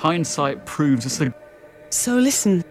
Hindsight proves us the. So listen,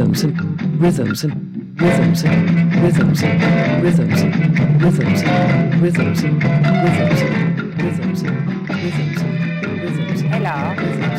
rhythms and rhythms and rhythms and rhythms and rhythms and rhythms and rhythms and rhythms and rhythms and rhythms and rhythms. Hello.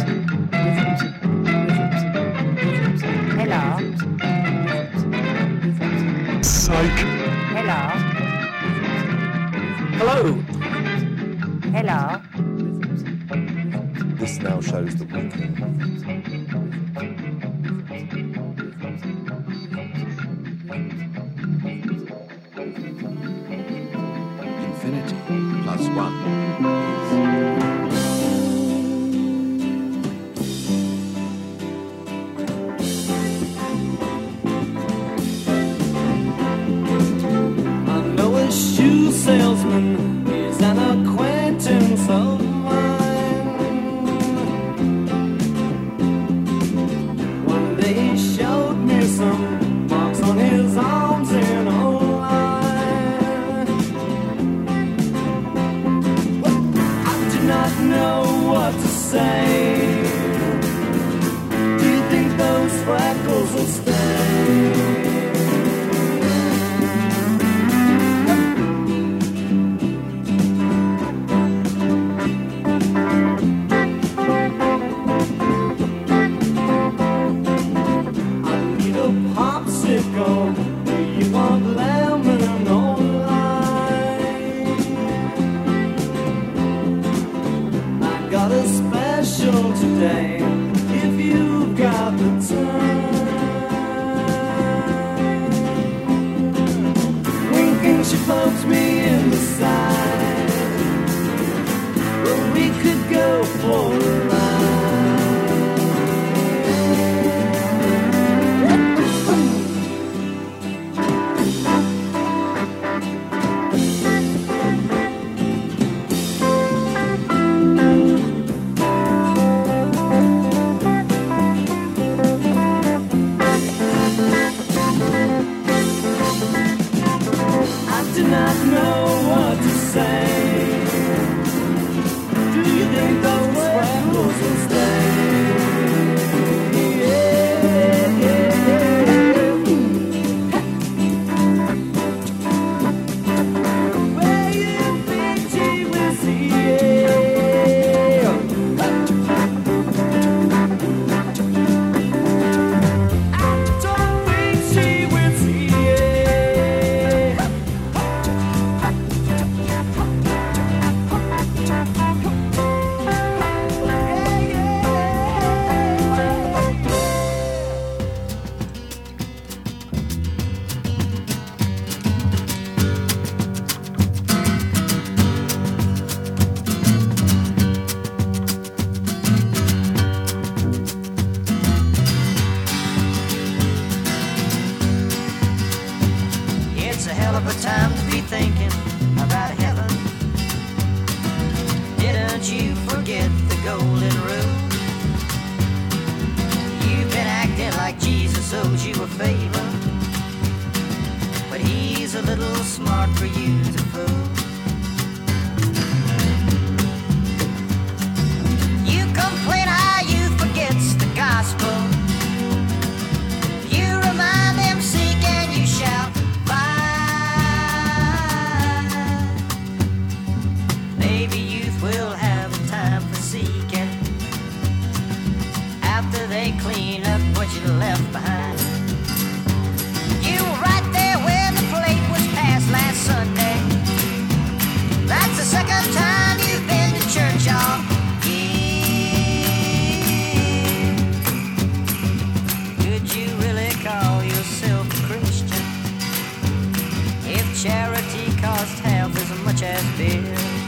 has been.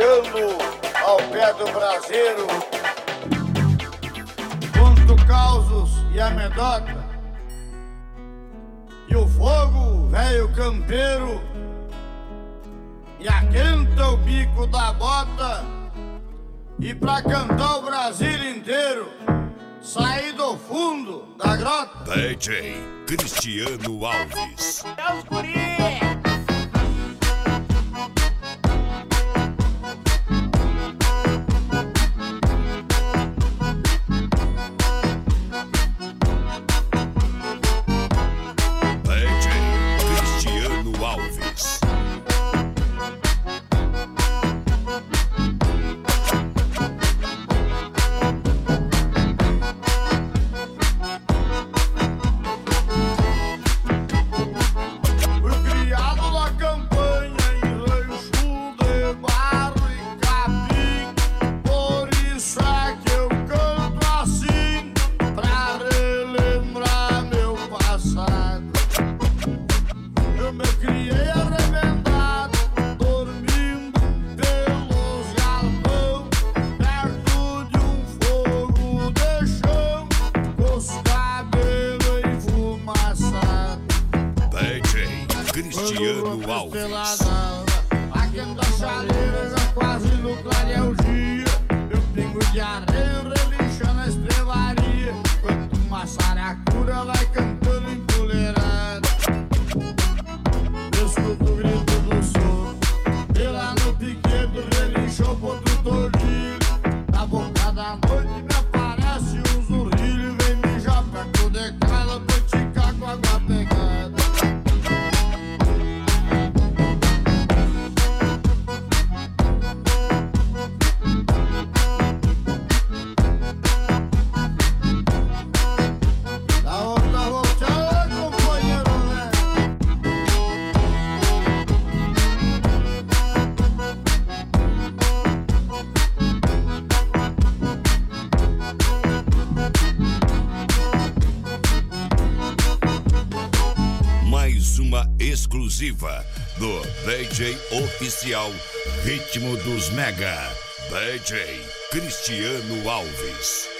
marchando ao pé do braseiro. Quanto causos e amedota, e o fogo, velho campeiro, e aquenta o bico da bota, e pra cantar o Brasil inteiro, sair do fundo da grota. DJ Cristiano Alves. É os uma exclusiva do DJ oficial Ritmo dos Mega, DJ Cristiano Alves.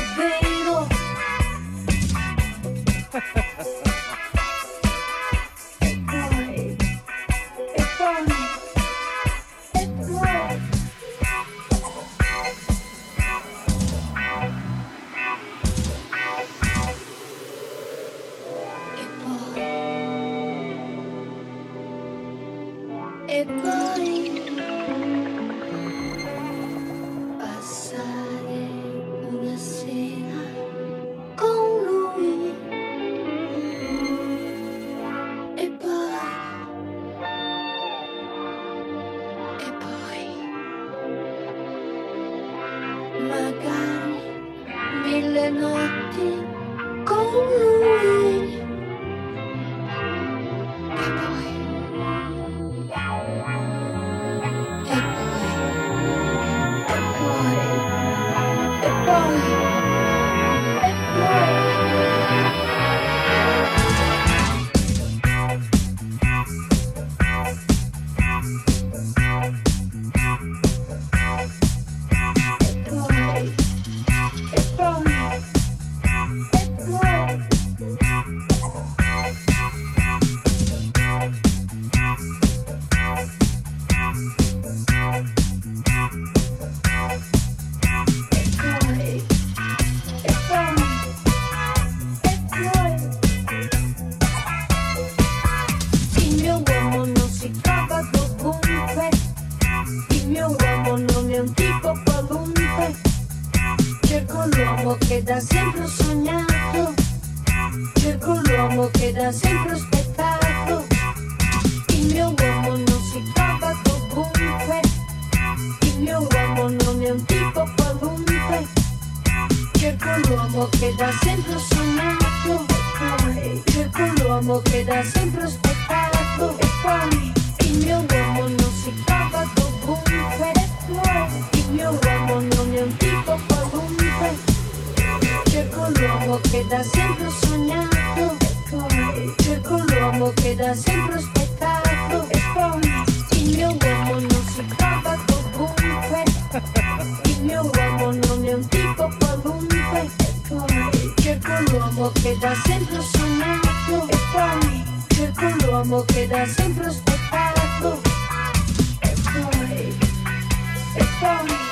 Ha ha ha. da sempre ho sognato cioè con l'uomo che da sempre ho aspettato e poi il mio uomo non si trova comunque il mio uomo non è un tipo qualunque cerco l'uomo che da sempre ho sognato e poi cerco l'uomo che da sempre ho aspettato e poi e poi